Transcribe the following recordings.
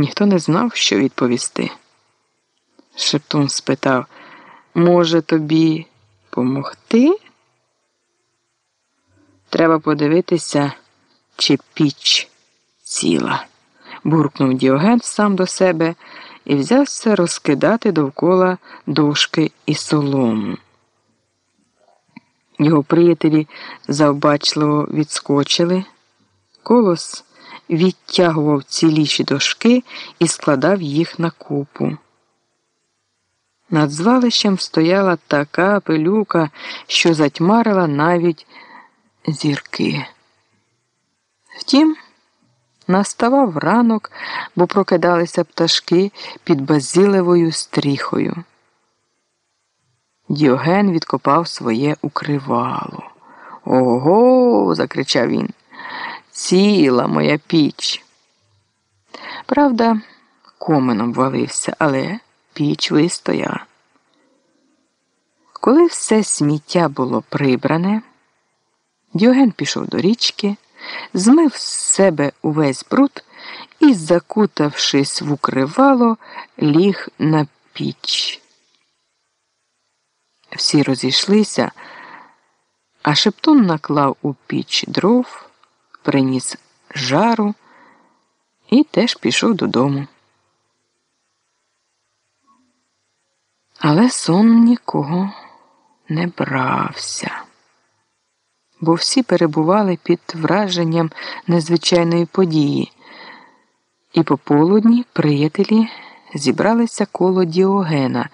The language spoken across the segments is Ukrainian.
Ніхто не знав, що відповісти. Шептун спитав, може, тобі помогти? Треба подивитися, чи піч ціла, буркнув Діоген сам до себе і взявся розкидати довкола дошки і солому. Його приятелі завбачливо відскочили. Колос відтягував ціліші дошки і складав їх на купу. Над звалищем стояла така пилюка, що затьмарила навіть зірки. Втім, наставав ранок, бо прокидалися пташки під базилевою стріхою. Діоген відкопав своє укривало. Ого. закричав він. Ціла моя піч. Правда, коменом валився, але піч вистояла. Коли все сміття було прибране, Діоген пішов до річки, змив з себе увесь бруд і, закутавшись в укривало, ліг на піч. Всі розійшлися, а шептун наклав у піч дров, приніс жару і теж пішов додому. Але сон нікого не брався, бо всі перебували під враженням незвичайної події, і пополудні приятелі зібралися коло Діогена,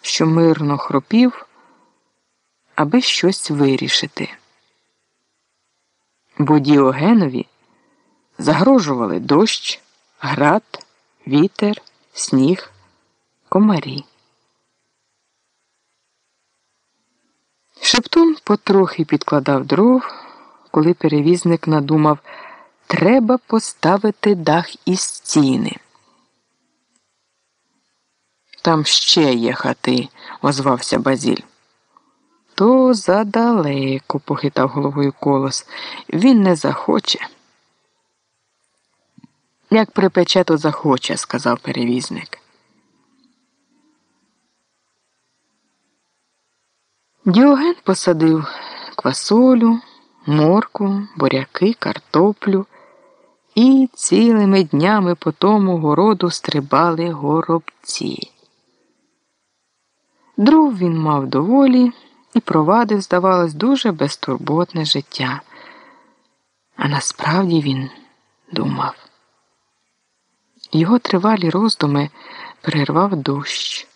що мирно хропів, аби щось вирішити. Бо Діогенові загрожували дощ, град, вітер, сніг, комарі. Шептун потрохи підкладав дров, коли перевізник надумав треба поставити дах і стіни. Там ще є хати, озвався Базіль. То задалеко, похитав головою колос. Він не захоче. Як припече, то захоче, сказав перевізник. Діоген посадив квасолю, морку, буряки, картоплю і цілими днями по тому городу стрибали горобці. Дров він мав доволі і провадив, здавалось, дуже безтурботне життя. А насправді він думав. Його тривалі роздуми перервав дощ.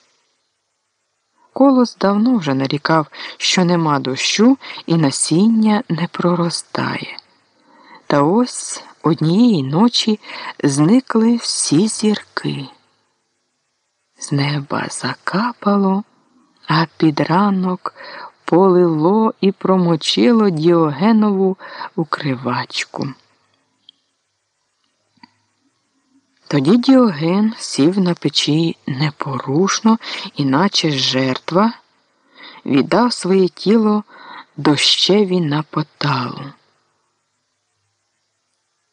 Колос давно вже нарікав, що нема дощу і насіння не проростає. Та ось однієї ночі зникли всі зірки. З неба закапало, а під ранок полило і промочило Діогенову укривачку. Тоді Діоген сів на печі непорушно, іначе жертва, віддав своє тіло дощеві на поталу.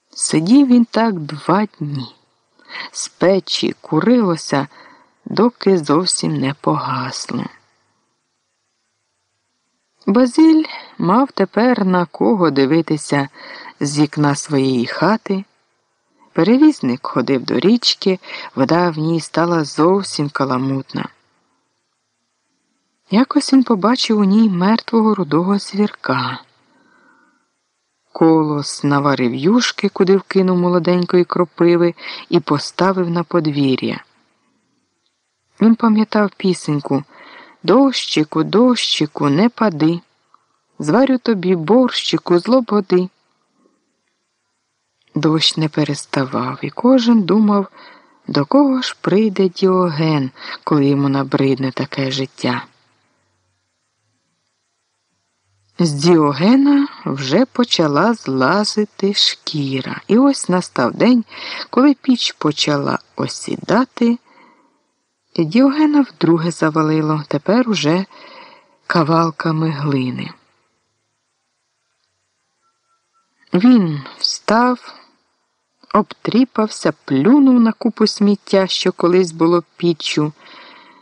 Сидів він так два дні. З печі курилося, доки зовсім не погасло. Базиль мав тепер на кого дивитися з вікна своєї хати. Перевізник ходив до річки, вода в ній стала зовсім каламутна. Якось він побачив у ній мертвого рудого звірка. Колос наварив юшки, куди вкинув молоденької кропиви, і поставив на подвір'я. Він пам'ятав пісеньку Дощику, дощику, не пади. Зварю тобі борщику з лободи. Дощ не переставав, і кожен думав, до кого ж прийде Діоген, коли йому набридне таке життя. З Діогена вже почала злазити шкіра, і ось настав день, коли піч почала осідати. Діогена вдруге завалило, тепер уже кавалками глини. Він встав обтріпався, плюнув на купу сміття, що колись було піччю,